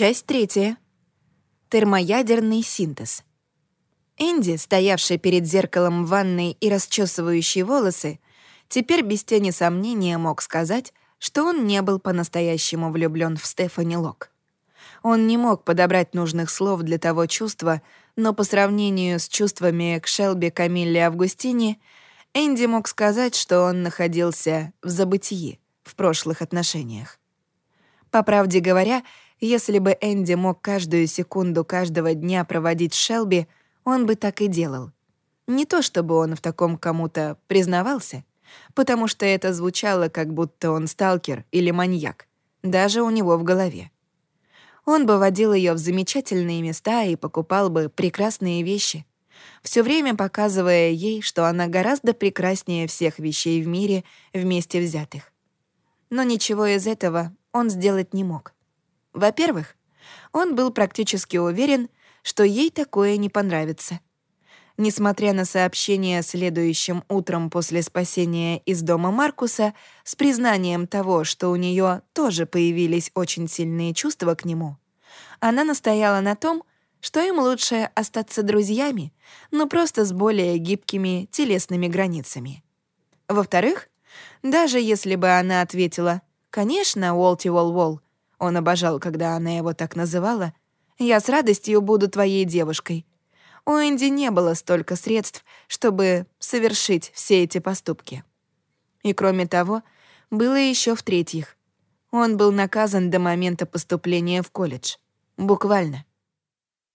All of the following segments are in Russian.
Часть третья. Термоядерный синтез. Энди, стоявший перед зеркалом в ванной и расчесывающий волосы, теперь без тени сомнения мог сказать, что он не был по-настоящему влюблен в Стефани Лок. Он не мог подобрать нужных слов для того чувства, но по сравнению с чувствами к Шелби Камилле Августини, Энди мог сказать, что он находился в забытии в прошлых отношениях. По правде говоря, если бы Энди мог каждую секунду каждого дня проводить Шелби, он бы так и делал. Не то чтобы он в таком кому-то признавался, потому что это звучало, как будто он сталкер или маньяк, даже у него в голове. Он бы водил ее в замечательные места и покупал бы прекрасные вещи, все время показывая ей, что она гораздо прекраснее всех вещей в мире вместе взятых. Но ничего из этого он сделать не мог. Во-первых, он был практически уверен, что ей такое не понравится. Несмотря на сообщение следующим утром после спасения из дома Маркуса с признанием того, что у нее тоже появились очень сильные чувства к нему, она настояла на том, что им лучше остаться друзьями, но просто с более гибкими телесными границами. Во-вторых, даже если бы она ответила «Конечно, Уолти Уолл-Уолл», он обожал, когда она его так называла. «Я с радостью буду твоей девушкой». У Энди не было столько средств, чтобы совершить все эти поступки. И кроме того, было еще в-третьих. Он был наказан до момента поступления в колледж. Буквально.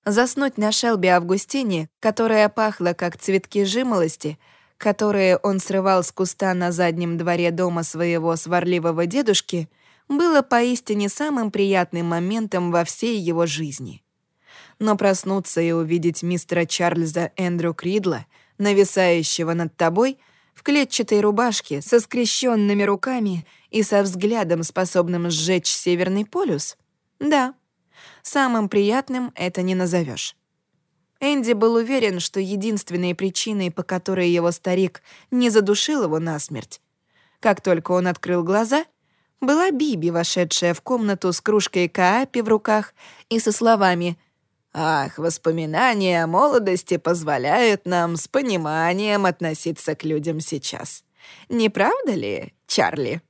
Заснуть на Шелби Августине, которая пахла как цветки жимолости, которые он срывал с куста на заднем дворе дома своего сварливого дедушки — было поистине самым приятным моментом во всей его жизни. Но проснуться и увидеть мистера Чарльза Эндрю Кридла, нависающего над тобой, в клетчатой рубашке, со скрещенными руками и со взглядом, способным сжечь Северный полюс? Да, самым приятным это не назовешь. Энди был уверен, что единственной причиной, по которой его старик не задушил его насмерть, как только он открыл глаза — была Биби, вошедшая в комнату с кружкой каапи в руках и со словами «Ах, воспоминания о молодости позволяют нам с пониманием относиться к людям сейчас. Не правда ли, Чарли?»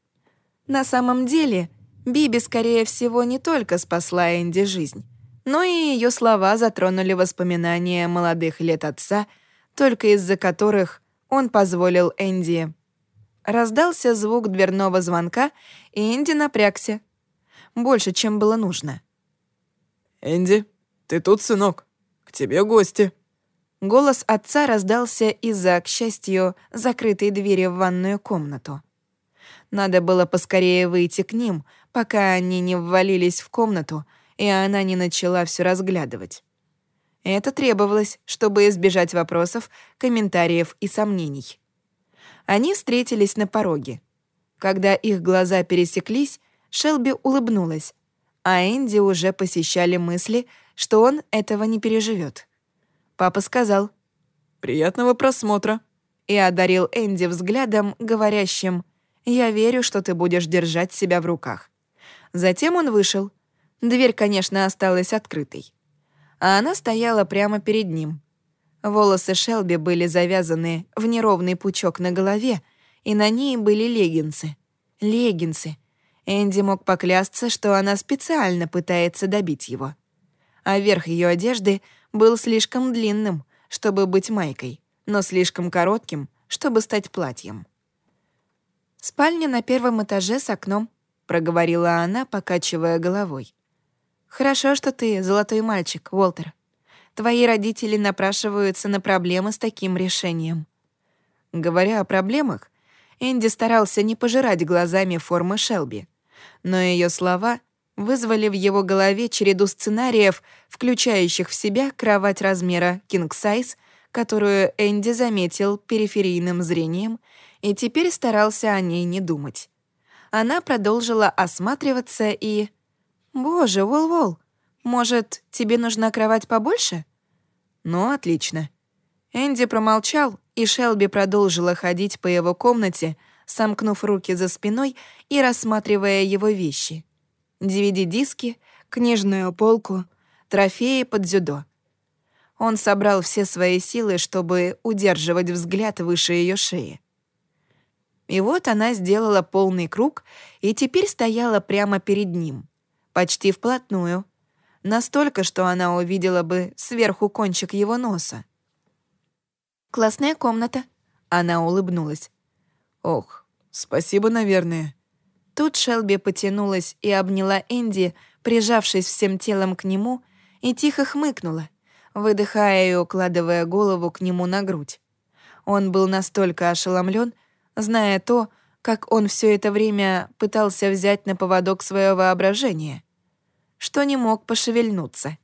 На самом деле, Биби, скорее всего, не только спасла Энди жизнь, но и ее слова затронули воспоминания молодых лет отца, только из-за которых он позволил Энди Раздался звук дверного звонка, и Энди напрягся. Больше, чем было нужно. «Энди, ты тут, сынок? К тебе гости». Голос отца раздался из-за, к счастью, закрытой двери в ванную комнату. Надо было поскорее выйти к ним, пока они не ввалились в комнату, и она не начала все разглядывать. Это требовалось, чтобы избежать вопросов, комментариев и сомнений. Они встретились на пороге. Когда их глаза пересеклись, Шелби улыбнулась, а Энди уже посещали мысли, что он этого не переживет. Папа сказал «Приятного просмотра» и одарил Энди взглядом, говорящим «Я верю, что ты будешь держать себя в руках». Затем он вышел. Дверь, конечно, осталась открытой. А она стояла прямо перед ним. Волосы Шелби были завязаны в неровный пучок на голове, и на ней были леггинсы. Леггинсы. Энди мог поклясться, что она специально пытается добить его. А верх ее одежды был слишком длинным, чтобы быть майкой, но слишком коротким, чтобы стать платьем. «Спальня на первом этаже с окном», — проговорила она, покачивая головой. «Хорошо, что ты золотой мальчик, Уолтер. Твои родители напрашиваются на проблемы с таким решением». Говоря о проблемах, Энди старался не пожирать глазами формы Шелби, но ее слова вызвали в его голове череду сценариев, включающих в себя кровать размера king size, которую Энди заметил периферийным зрением и теперь старался о ней не думать. Она продолжила осматриваться и... «Боже, Вол-Вол, может, тебе нужна кровать побольше? Ну, отлично. Энди промолчал, и Шелби продолжила ходить по его комнате, сомкнув руки за спиной и рассматривая его вещи. DVD-диски, книжную полку, трофеи под дзюдо. Он собрал все свои силы, чтобы удерживать взгляд выше ее шеи. И вот она сделала полный круг и теперь стояла прямо перед ним, почти вплотную, настолько, что она увидела бы сверху кончик его носа. «Классная комната», — она улыбнулась. «Ох, спасибо, наверное». Тут Шелби потянулась и обняла Энди, прижавшись всем телом к нему, и тихо хмыкнула, выдыхая и укладывая голову к нему на грудь. Он был настолько ошеломлен, зная то, как он все это время пытался взять на поводок свое воображение, что не мог пошевельнуться.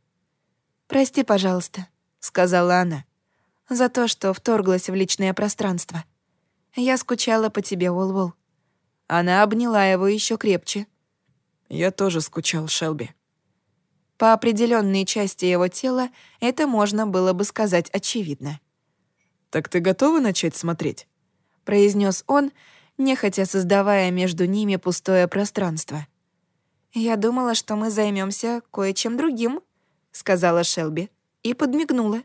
«Прости, пожалуйста», — сказала она, — «за то, что вторглась в личное пространство. Я скучала по тебе, Уолвол». Она обняла его еще крепче. «Я тоже скучал, Шелби». По определенной части его тела это можно было бы сказать очевидно. «Так ты готова начать смотреть?» — произнес он, нехотя создавая между ними пустое пространство. «Я думала, что мы займемся кое-чем другим», — сказала Шелби и подмигнула.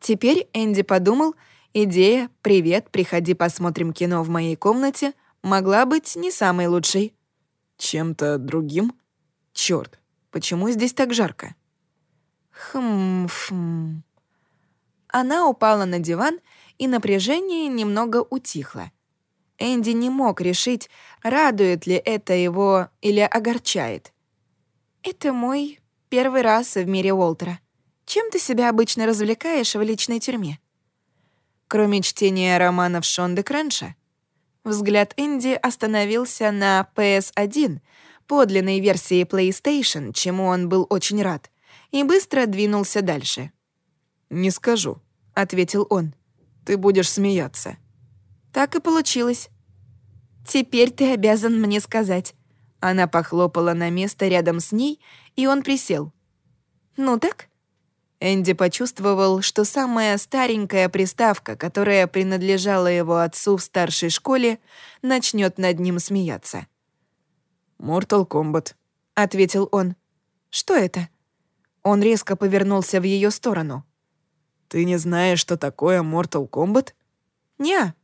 Теперь Энди подумал, идея «Привет, приходи посмотрим кино в моей комнате» могла быть не самой лучшей. «Чем-то другим? Чёрт, почему здесь так жарко?» Хм-хм. Она упала на диван и напряжение немного утихло. Энди не мог решить, радует ли это его или огорчает. «Это мой первый раз в мире Уолтера. Чем ты себя обычно развлекаешь в личной тюрьме?» Кроме чтения романов Шонды Крэнша, взгляд Энди остановился на PS1, подлинной версии PlayStation, чему он был очень рад, и быстро двинулся дальше. «Не скажу», — ответил он. Ты будешь смеяться». Так и получилось. «Теперь ты обязан мне сказать». Она похлопала на место рядом с ней, и он присел. «Ну так?» Энди почувствовал, что самая старенькая приставка, которая принадлежала его отцу в старшей школе, начнет над ним смеяться. «Mortal Kombat», — ответил он. «Что это?» Он резко повернулся в ее сторону. «Ты не знаешь, что такое Mortal Kombat?» «Не».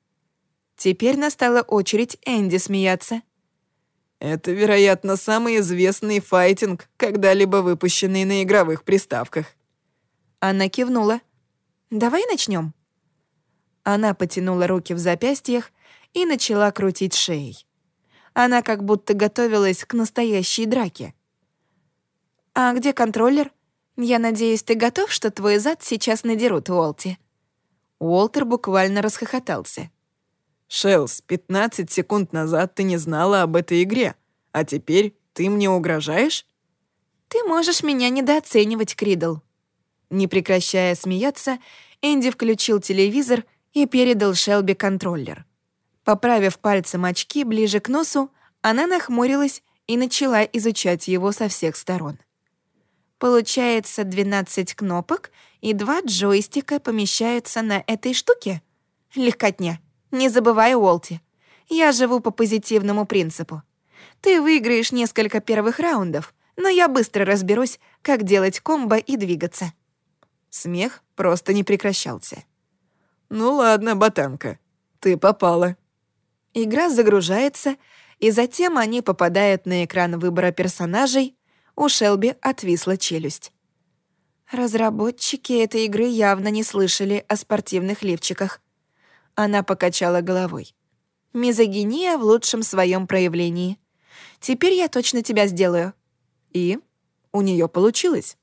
Теперь настала очередь Энди смеяться. «Это, вероятно, самый известный файтинг, когда-либо выпущенный на игровых приставках». Она кивнула. «Давай начнем. Она потянула руки в запястьях и начала крутить шеей. Она как будто готовилась к настоящей драке. «А где контроллер?» «Я надеюсь, ты готов, что твой зад сейчас надерут, Уолти?» Уолтер буквально расхохотался. «Шелс, 15 секунд назад ты не знала об этой игре, а теперь ты мне угрожаешь?» «Ты можешь меня недооценивать, Кридл». Не прекращая смеяться, Энди включил телевизор и передал Шелби контроллер. Поправив пальцем очки ближе к носу, она нахмурилась и начала изучать его со всех сторон. Получается 12 кнопок, и два джойстика помещаются на этой штуке? Легкотня. Не забывай, Уолти. Я живу по позитивному принципу. Ты выиграешь несколько первых раундов, но я быстро разберусь, как делать комбо и двигаться. Смех просто не прекращался. «Ну ладно, ботанка, ты попала». Игра загружается, и затем они попадают на экран выбора персонажей, у Шелби отвисла челюсть. Разработчики этой игры явно не слышали о спортивных лифчиках. Она покачала головой. Мизогиния в лучшем своем проявлении. Теперь я точно тебя сделаю. И у нее получилось.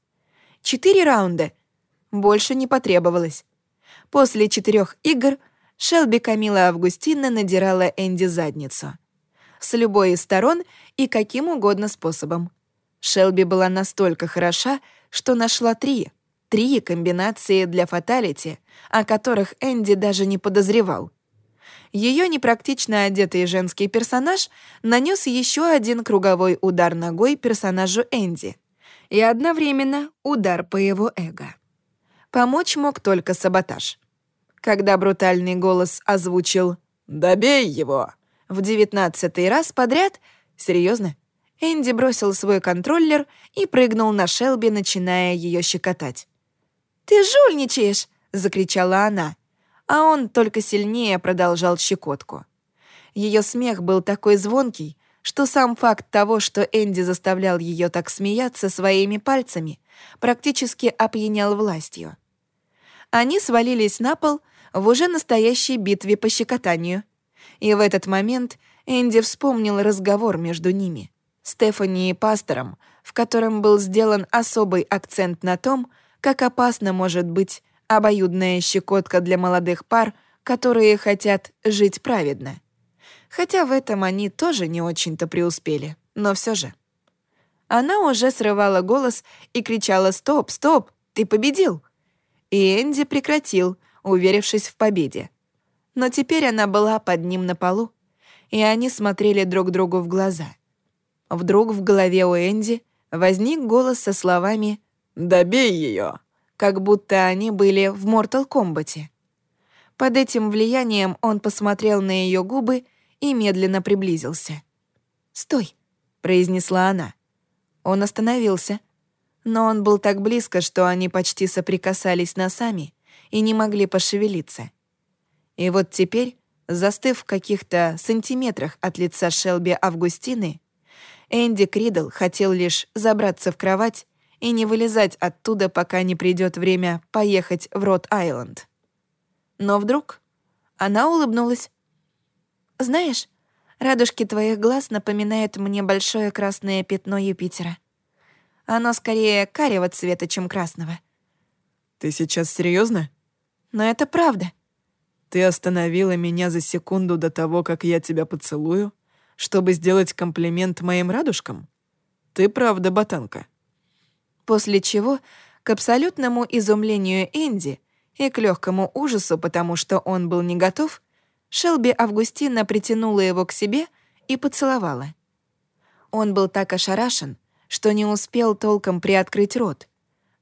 Четыре раунда. Больше не потребовалось. После четырех игр Шелби Камила Августина надирала Энди задницу. С любой из сторон и каким угодно способом. Шелби была настолько хороша, что нашла три. Три комбинации для фаталити, о которых Энди даже не подозревал. Ее непрактично одетый женский персонаж нанес еще один круговой удар ногой персонажу Энди и одновременно удар по его эго. Помочь мог только саботаж. Когда брутальный голос озвучил «Добей его!» в девятнадцатый раз подряд, серьезно, Энди бросил свой контроллер и прыгнул на Шелби, начиная ее щекотать. «Ты жульничаешь!» — закричала она, а он только сильнее продолжал щекотку. Ее смех был такой звонкий, что сам факт того, что Энди заставлял ее так смеяться своими пальцами, практически опьянял властью. Они свалились на пол в уже настоящей битве по щекотанию. И в этот момент Энди вспомнил разговор между ними, Стефани и пастором, в котором был сделан особый акцент на том, как опасно может быть обоюдная щекотка для молодых пар, которые хотят жить праведно. Хотя в этом они тоже не очень-то преуспели, но все же. Она уже срывала голос и кричала «Стоп, стоп, ты победил!» И Энди прекратил, уверившись в победе. Но теперь она была под ним на полу, и они смотрели друг другу в глаза. Вдруг в голове у Энди возник голос со словами «Добей ее!» как будто они были в Mortal Kombat. Под этим влиянием он посмотрел на ее губы и медленно приблизился. «Стой!» — произнесла она. Он остановился, но он был так близко, что они почти соприкасались носами и не могли пошевелиться. И вот теперь, застыв в каких-то сантиметрах от лица Шелби Августины, Энди Кридл хотел лишь забраться в кровать и не вылезать оттуда, пока не придет время поехать в Рот-Айленд. Но вдруг она улыбнулась. «Знаешь, радужки твоих глаз напоминают мне большое красное пятно Юпитера. Оно скорее карего цвета, чем красного». «Ты сейчас серьезно? «Но это правда». «Ты остановила меня за секунду до того, как я тебя поцелую, чтобы сделать комплимент моим радужкам? Ты правда ботанка». После чего, к абсолютному изумлению Энди и к легкому ужасу, потому что он был не готов, Шелби Августина притянула его к себе и поцеловала. Он был так ошарашен, что не успел толком приоткрыть рот.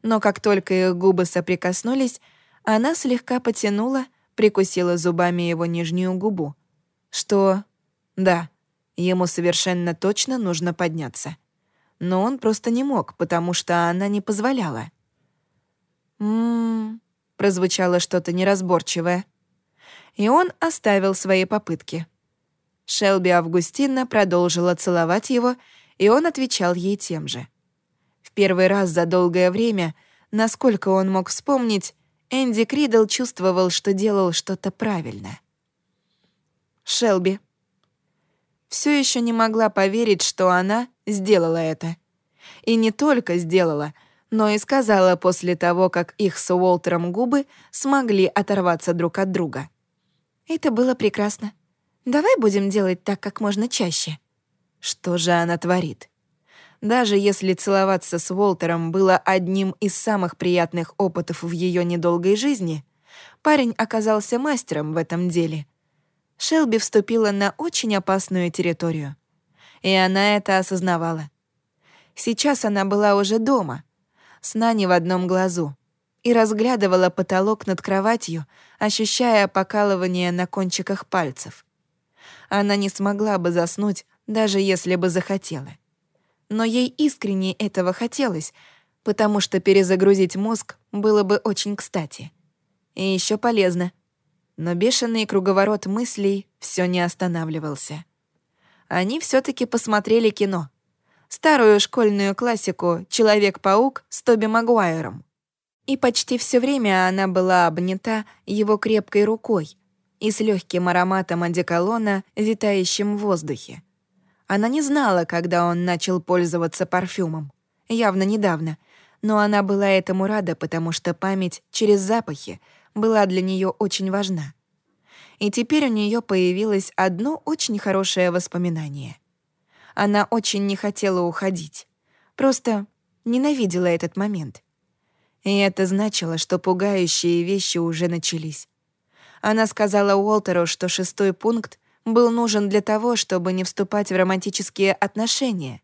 Но как только их губы соприкоснулись, она слегка потянула, прикусила зубами его нижнюю губу. Что... Да, ему совершенно точно нужно подняться но он просто не мог, потому что она не позволяла. «М-м-м», прозвучало что-то неразборчивое. И он оставил свои попытки. Шелби Августина продолжила целовать его, и он отвечал ей тем же. В первый раз за долгое время, насколько он мог вспомнить, Энди Кридл чувствовал, что делал что-то правильно. Шелби. Все еще не могла поверить, что она сделала это. И не только сделала, но и сказала после того, как их с Уолтером губы смогли оторваться друг от друга. «Это было прекрасно. Давай будем делать так как можно чаще». Что же она творит? Даже если целоваться с Уолтером было одним из самых приятных опытов в ее недолгой жизни, парень оказался мастером в этом деле. Шелби вступила на очень опасную территорию и она это осознавала. Сейчас она была уже дома, сна не в одном глазу, и разглядывала потолок над кроватью, ощущая покалывание на кончиках пальцев. Она не смогла бы заснуть, даже если бы захотела. Но ей искренне этого хотелось, потому что перезагрузить мозг было бы очень кстати. И еще полезно. Но бешеный круговорот мыслей все не останавливался они все таки посмотрели кино. Старую школьную классику «Человек-паук» с Тоби Магуайром. И почти все время она была обнята его крепкой рукой и с легким ароматом одеколона, витающим в воздухе. Она не знала, когда он начал пользоваться парфюмом. Явно недавно. Но она была этому рада, потому что память через запахи была для нее очень важна и теперь у нее появилось одно очень хорошее воспоминание. Она очень не хотела уходить, просто ненавидела этот момент. И это значило, что пугающие вещи уже начались. Она сказала Уолтеру, что шестой пункт был нужен для того, чтобы не вступать в романтические отношения,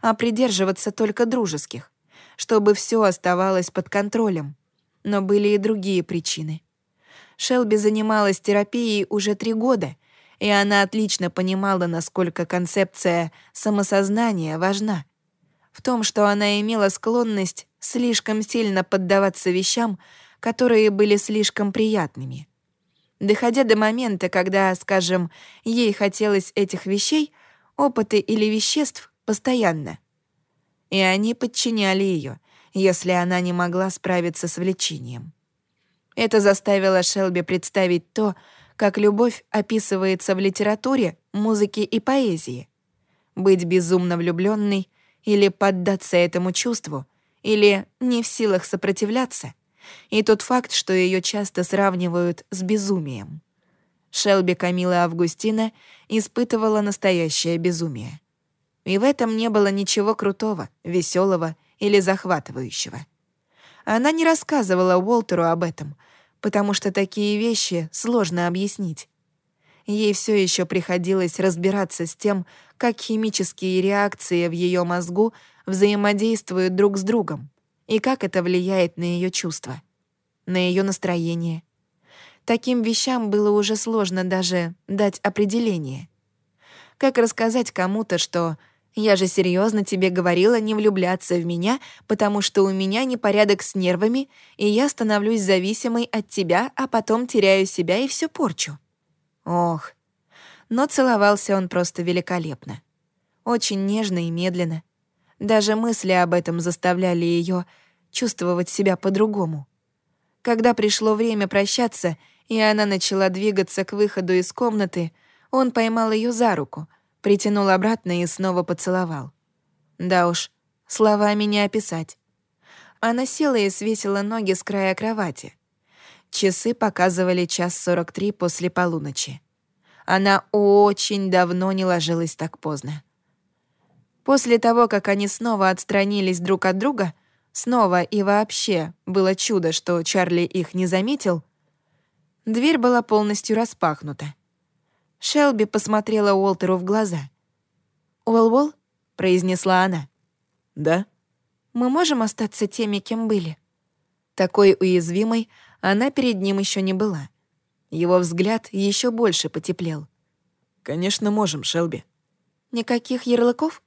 а придерживаться только дружеских, чтобы все оставалось под контролем. Но были и другие причины. Шелби занималась терапией уже три года, и она отлично понимала, насколько концепция самосознания важна. В том, что она имела склонность слишком сильно поддаваться вещам, которые были слишком приятными. Доходя до момента, когда, скажем, ей хотелось этих вещей, опыты или веществ постоянно. И они подчиняли ее, если она не могла справиться с влечением. Это заставило Шелби представить то, как любовь описывается в литературе, музыке и поэзии. Быть безумно влюбленной или поддаться этому чувству, или не в силах сопротивляться, и тот факт, что ее часто сравнивают с безумием. Шелби Камила Августина испытывала настоящее безумие. И в этом не было ничего крутого, веселого или захватывающего. Она не рассказывала Уолтеру об этом, потому что такие вещи сложно объяснить. Ей все еще приходилось разбираться с тем, как химические реакции в ее мозгу взаимодействуют друг с другом и как это влияет на ее чувства, на ее настроение. Таким вещам было уже сложно даже дать определение. Как рассказать кому-то, что «я же серьезно тебе говорила не влюбляться в меня, потому что у меня непорядок с нервами, и я становлюсь зависимой от тебя, а потом теряю себя и все порчу». Ох. Но целовался он просто великолепно. Очень нежно и медленно. Даже мысли об этом заставляли ее чувствовать себя по-другому. Когда пришло время прощаться, и она начала двигаться к выходу из комнаты, он поймал ее за руку, притянул обратно и снова поцеловал. Да уж, словами не описать. Она села и свесила ноги с края кровати. Часы показывали час сорок три после полуночи. Она очень давно не ложилась так поздно. После того, как они снова отстранились друг от друга, снова и вообще было чудо, что Чарли их не заметил, дверь была полностью распахнута. Шелби посмотрела Уолтеру в глаза. «Уолл-Уолл?» — произнесла она. «Да?» «Мы можем остаться теми, кем были?» Такой уязвимой она перед ним еще не была. Его взгляд еще больше потеплел. «Конечно, можем, Шелби». «Никаких ярлыков?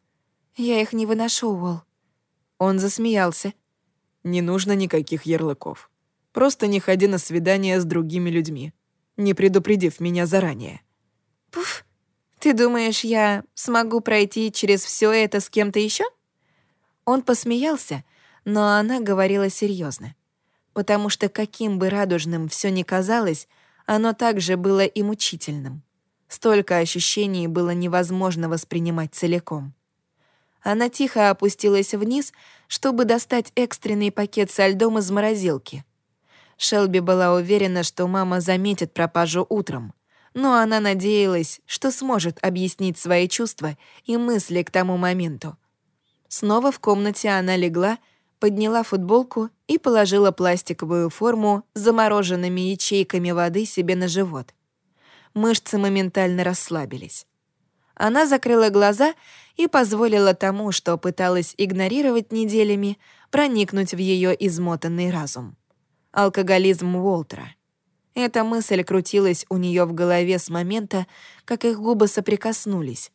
Я их не выношу, Уолл». Он засмеялся. «Не нужно никаких ярлыков. Просто не ходи на свидания с другими людьми, не предупредив меня заранее». «Пуф, ты думаешь, я смогу пройти через все это с кем-то еще? Он посмеялся, но она говорила серьезно, потому что каким бы радужным все ни казалось, оно также было и мучительным. Столько ощущений было невозможно воспринимать целиком. Она тихо опустилась вниз, чтобы достать экстренный пакет со льдом из морозилки. Шелби была уверена, что мама заметит пропажу утром, но она надеялась, что сможет объяснить свои чувства и мысли к тому моменту. Снова в комнате она легла, подняла футболку и положила пластиковую форму с замороженными ячейками воды себе на живот. Мышцы моментально расслабились. Она закрыла глаза и позволила тому, что пыталась игнорировать неделями, проникнуть в ее измотанный разум. Алкоголизм Уолтера. Эта мысль крутилась у нее в голове с момента, как их губы соприкоснулись.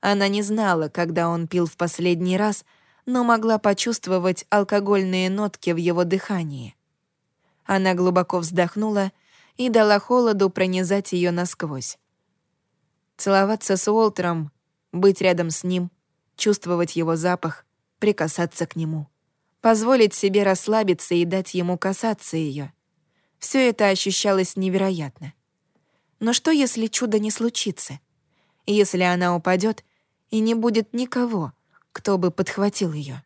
Она не знала, когда он пил в последний раз — но могла почувствовать алкогольные нотки в его дыхании. Она глубоко вздохнула и дала холоду пронизать ее насквозь. Целоваться с Уолтером, быть рядом с ним, чувствовать его запах, прикасаться к нему, позволить себе расслабиться и дать ему касаться ее. Все это ощущалось невероятно. Но что, если чудо не случится? Если она упадет и не будет никого, кто бы подхватил ее.